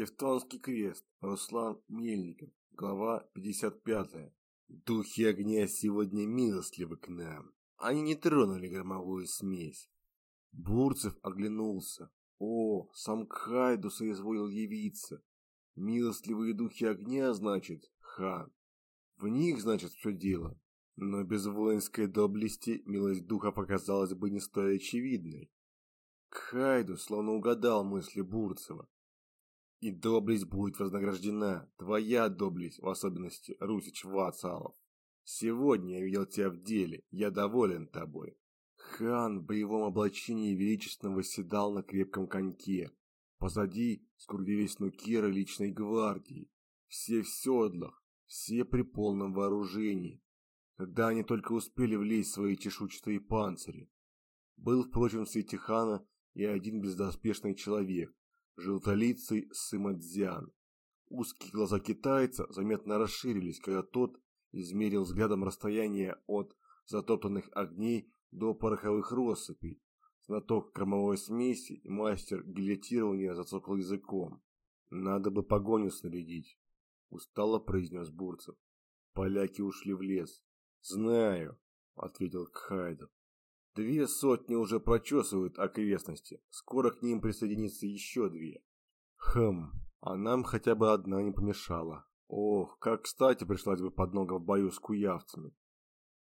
Тевтонский крест. Руслан Мельников. Глава 55. Духи огня сегодня милостливы к нам. Они не тронули громовую смесь. Бурцев оглянулся. О, сам Кхайду соизволил явиться. Милостливые духи огня, значит, хан. В них, значит, все дело. Но без воинской доблести милость духа показалась бы не столь очевидной. Кхайду словно угадал мысли Бурцева. И доблесть будет вознаграждена, твоя доблесть, в особенности Русич Вацалов. Сегодня я видел тебя в деле, я доволен тобой. Хан в боевом облачении величественно восседал на крепком коньке. Позади скруглились нукеры личной гвардии. Все в седлах, все при полном вооружении. Когда они только успели влезть в свои чешуйчатые панцири. Был, впрочем, свете хана и один бездоспешный человек, желтолицый Сымадзян. Узкие глаза китайца заметно расширились, когда тот измерил взглядом расстояние от затоптанных огней до пороховых россыпей. Знаток кормовой смеси и мастер гильотирования зацокал языком. «Надо бы погоню снарядить», – устало произнес Бурцев. «Поляки ушли в лес». «Знаю», – ответил Кхайдов. Две сотни уже прочесывают окрестности. Скоро к ним присоединится еще две. Хм, а нам хотя бы одна не помешала. Ох, как кстати пришлась бы поднога в бою с куявцами.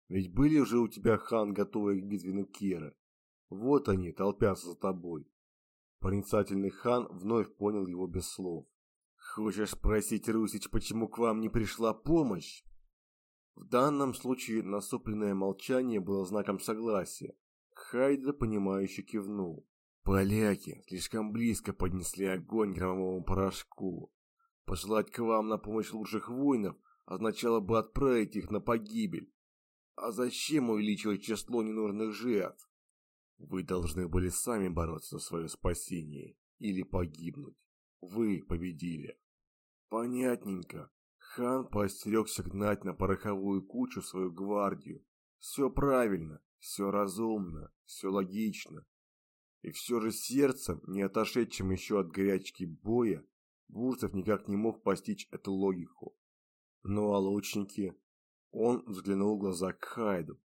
Ведь были уже у тебя, хан, готовые к битве Нукеры. Вот они, толпятся за тобой. Проницательный хан вновь понял его без слов. Хочешь спросить, Русич, почему к вам не пришла помощь? В данном случае насупленное молчание было знаком согласия. Хайда, понимающе кивнул. Поляки слишком близко поднесли огонь громовому порошку. Пожелать к вам на помощь лучших воинов означало бы отправить их на погибель. А зачем увеличивать число ненужных жертв? Вы должны были сами бороться за свое спасение или погибнуть. Вы победили. Понятненько. Хан поостерегся гнать на пороховую кучу свою гвардию. Все правильно, все разумно, все логично. И все же сердцем, не отошедшим еще от горячки боя, Бурцев никак не мог постичь эту логику. Ну а лучники? Он взглянул в глаза к Хайду.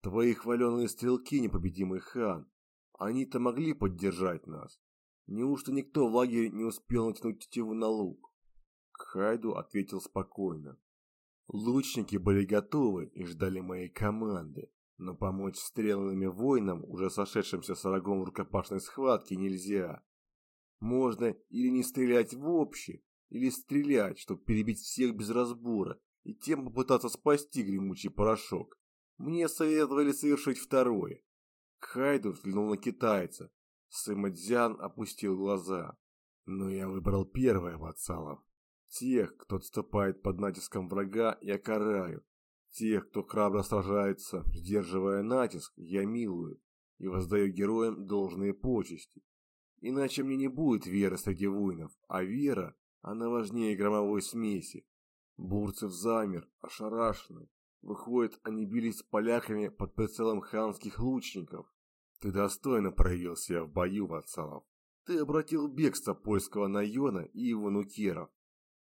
Твои хваленые стрелки, непобедимый хан, они-то могли поддержать нас. Неужто никто в лагере не успел натянуть тетиву на лук? Хайду ответил спокойно. Лучники были готовы и ждали моей команды, но помочь стрелянными воинам, уже сошедшимся с врагом в рукопашной схватке, нельзя. Можно или не стрелять в общий, или стрелять, чтобы перебить всех без разбора, и тем попытаться спасти гремучий порошок. Мне советовали совершить второе. Хайду взглянул на китайца. Сымадзян опустил глаза. Но я выбрал первое, Вацалов. Тех, кто отступает под натиском врага, я караю. Тех, кто храбро сражается, сдерживая натиск, я милую и воздаю героям должные почести. Иначе мне не будет веры среди воинов, а вера, она важнее громовой смеси. Бурцев замер, ошарашенный. Выходит, они бились с поляками под прицелом ханских лучников. Ты достойно проявил себя в бою, Вацалов. Ты обратил бегство польского Найона и его нукеров.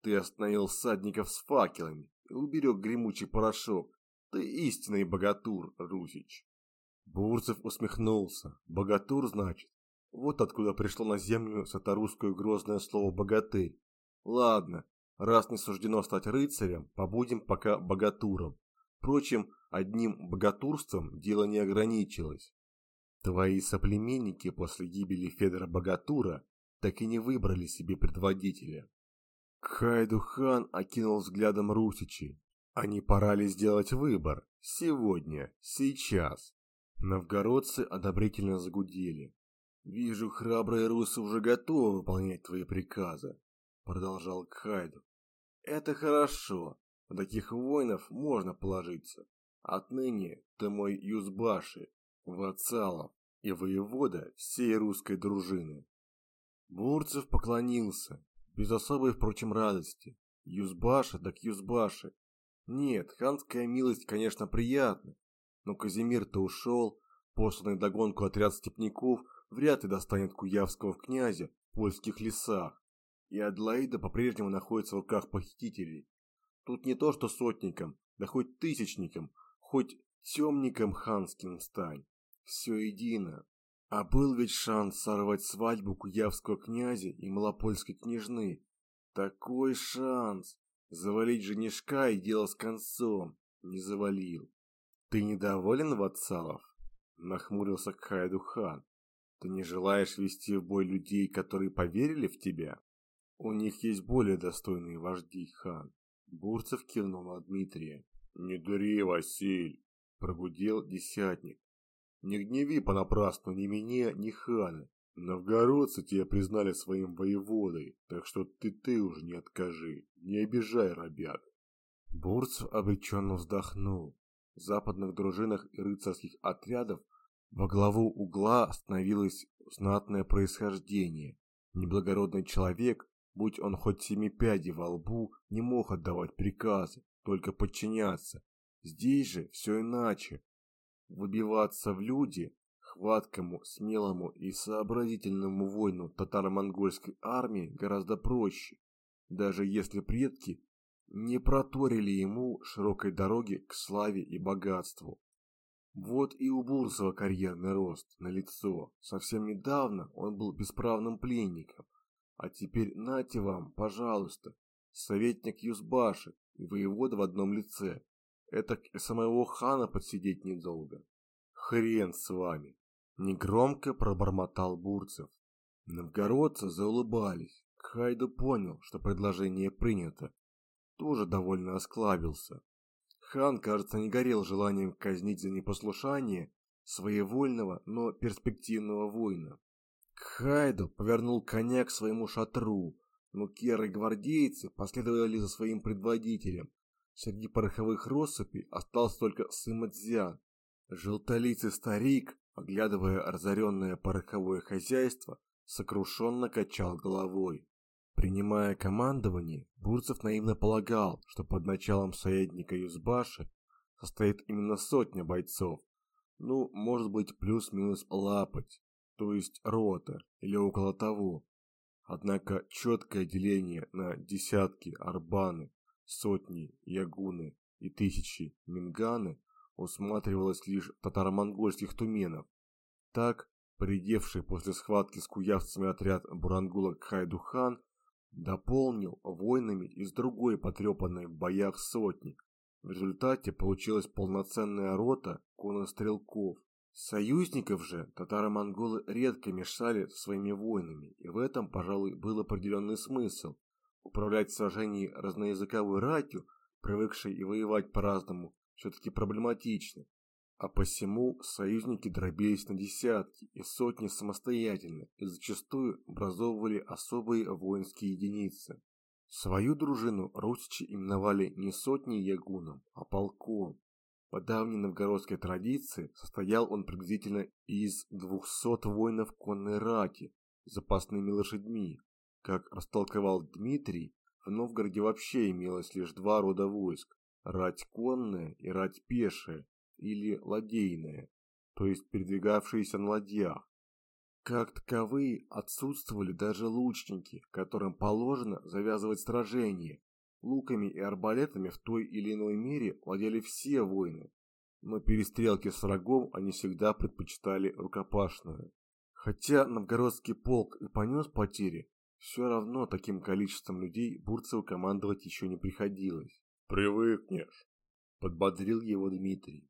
Ты остановил всадников с факелами и уберег гремучий порошок. Ты истинный богатур, Русич. Бурцев усмехнулся. Богатур, значит? Вот откуда пришло на землю сатарусское грозное слово «богатырь». Ладно, раз не суждено стать рыцарем, побудем пока богатуром. Впрочем, одним богатурством дело не ограничилось. Твои соплеменники после гибели Федора Богатура так и не выбрали себе предводителя. Хайду-хан окинул взглядом Русичи. Они пора ли сделать выбор? Сегодня, сейчас. Новгородцы одобрительно загудели. «Вижу, храбрые русы уже готовы выполнять твои приказы», — продолжал Кхайду. «Это хорошо. На таких воинов можно положиться. Отныне ты мой Юзбаши, Вацалов и воевода всей русской дружины». Бурцев поклонился, без особой, впрочем, радости. Юзбаши так Юзбаши. Нет, ханская милость, конечно, приятна, но Казимир-то ушел, посланный догонку отряд степняков вряд ли достанет куявского князя в польских лесах. и Адлаида по-прежнему находится в руках похитителей. Тут не то, что сотникам, да хоть тысячникам, хоть темником ханским стань. Все едино. А был ведь шанс сорвать свадьбу куявского князя и малопольской княжны. Такой шанс! Завалить женишка и дело с концом. Не завалил. Ты недоволен, Ватсалов? Нахмурился Кхайду хан. Ты не желаешь вести в бой людей, которые поверили в тебя? У них есть более достойные вожди, хан. Бурцев кивнул на Дмитрия. Не дури, Василь, прогудел десятник. Не гневи понапрасну ни меня, ни хана. Новгородцы тебя признали своим воеводой, так что ты ты уже не откажи, не обижай ребят. Бурцев обреченно вздохнул. В западных дружинах и рыцарских отрядов во главу угла становилось знатное происхождение. Неблагородный человек, будь он хоть семи пядей во лбу, не мог отдавать приказы, только подчиняться. Здесь же все иначе. Выбиваться в люди хваткому, смелому и сообразительному воину татаро-монгольской армии гораздо проще, даже если предки не проторили ему широкой дороги к славе и богатству. Вот и у Бурсова карьерный рост на лицо. Совсем недавно он был бесправным пленником, а теперь нате вам, пожалуйста, советник Юзбаши и воевода в одном лице. Это самого хана подсидеть недолго. Хрен с вами. Негромко пробормотал Бурцев. Новгородцы заулыбались. Хайду понял, что предложение принято. Тоже довольно осклабился. Хан, кажется, не горел желанием казнить за непослушание своевольного, но перспективного воина. Хайду повернул коня к своему шатру, но керы гвардейцы последовали за своим предводителем, Среди пороховых россыпей остался только Сымадзян. Желтолицый старик, оглядывая разоренное пороховое хозяйство, сокрушенно качал головой. Принимая командование, Бурцев наивно полагал, что под началом советника Юзбаши состоит именно сотня бойцов. Ну, может быть, плюс-минус лапоть, то есть рота или около того. Однако четкое деление на десятки арбаны сотни ягуны и тысячи минганы усматривалось лишь татаро-монгольских туменов. Так, придевший после схватки с куявцами отряд Бурангула Кхайдухан дополнил воинами из другой потрепанной в боях сотни. В результате получилась полноценная рота конострелков. Союзников же татаро-монголы редко мешали своими воинами, и в этом, пожалуй, был определенный смысл. Управлять в сражении разноязыковой ратью, привыкшей и воевать по-разному, все-таки проблематично. А посему союзники дробились на десятки и сотни самостоятельно и зачастую образовывали особые воинские единицы. Свою дружину русичи именовали не сотней ягуном, а полком. По давней новгородской традиции состоял он приблизительно из 200 воинов конной рати запасными лошадьми, как растолковал Дмитрий, в Новгороде вообще имелось лишь два рода войск – рать конная и рать пешая, или ладейная, то есть передвигавшиеся на ладьях. Как таковые отсутствовали даже лучники, которым положено завязывать сражения. Луками и арбалетами в той или иной мере владели все воины, но перестрелки с врагом они всегда предпочитали рукопашную. Хотя новгородский полк и понес потери, все равно таким количеством людей Бурцеву командовать еще не приходилось. «Привыкнешь», — подбодрил его Дмитрий.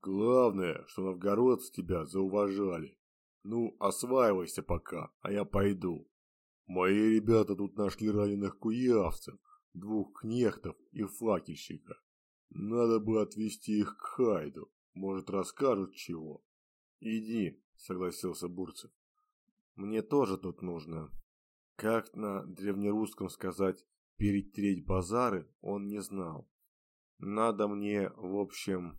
«Главное, что новгородцы тебя зауважали. Ну, осваивайся пока, а я пойду. Мои ребята тут нашли раненых куявцев, двух кнехтов и факельщика. Надо бы отвезти их к Хайду, может, расскажут чего». «Иди», — согласился Бурцев. «Мне тоже тут нужно как на древнерусском сказать «перетереть базары» он не знал. Надо мне, в общем...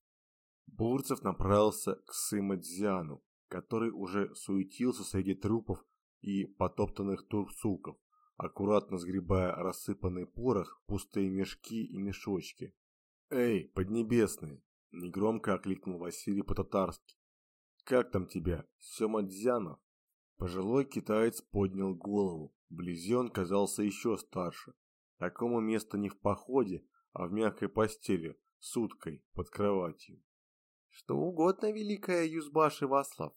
Бурцев направился к Сымадзяну, который уже суетился среди трупов и потоптанных турцуков, аккуратно сгребая рассыпанный порох, пустые мешки и мешочки. «Эй, Поднебесный!» – негромко окликнул Василий по-татарски. «Как там тебя, Семадзянов?» Пожилой китаец поднял голову. Вблизи он казался еще старше. Такому место не в походе, а в мягкой постели, с уткой под кроватью. Что угодно, великая Юзбаши Васлав.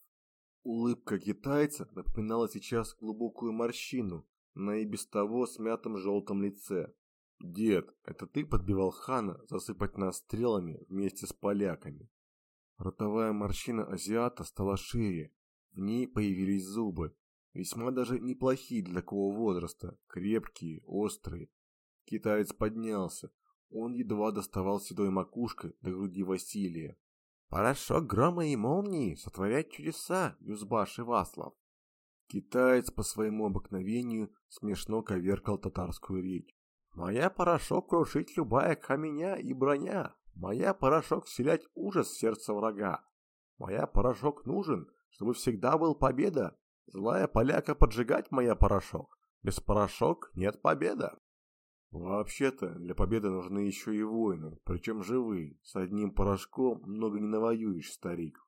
Улыбка китайца напоминала сейчас глубокую морщину на и без того смятом желтом лице. «Дед, это ты подбивал хана засыпать нас стрелами вместе с поляками?» Ротовая морщина азиата стала шире, в ней появились зубы, весьма даже неплохие для такого возраста, крепкие, острые. Китаец поднялся, он едва доставал седой макушкой до груди Василия. «Порошок грома и молнии сотворять чудеса, Юзбаш и Васлав!» Китаец по своему обыкновению смешно коверкал татарскую речь. «Моя порошок крушить любая каменя и броня, моя порошок вселять ужас в сердце врага, моя порошок нужен, чтобы всегда был победа, злая поляка поджигать моя порошок, без порошок нет победа». Вообще-то для победы нужны еще и воины, причем живые. С одним порошком много не навоюешь, старик.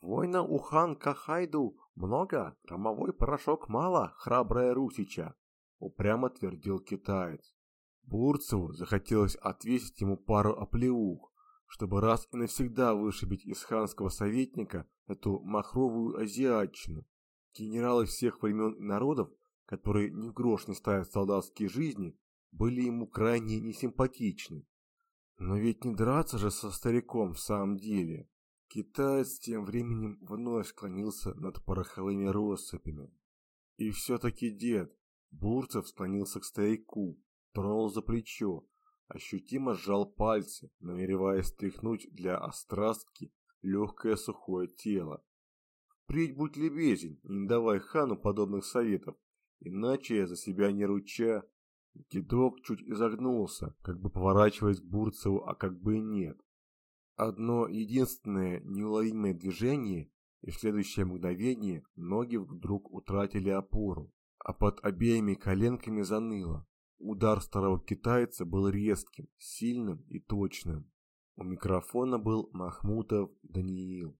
Война Ухан Кахайду много, громовой порошок мало, храбрая Русича, упрямо твердил китаец. Бурцеву захотелось отвесить ему пару оплеух, чтобы раз и навсегда вышибить из ханского советника эту махровую азиатчину. Генералы всех времен и народов, которые ни в грош не ставят солдатские жизни, были ему крайне несимпатичны. Но ведь не драться же со стариком в самом деле. Китаец тем временем вновь склонился над пороховыми россыпями. И все-таки дед, Бурцев склонился к старику, тронул за плечо, ощутимо сжал пальцы, намереваясь стряхнуть для острастки легкое сухое тело. Впредь будь любезен и не давай хану подобных советов, иначе я за себя не руча Дедок чуть изогнулся, как бы поворачиваясь к Бурцеву, а как бы и нет. Одно единственное неуловимое движение, и в следующее мгновение ноги вдруг утратили опору, а под обеими коленками заныло. Удар старого китайца был резким, сильным и точным. У микрофона был Махмутов Даниил.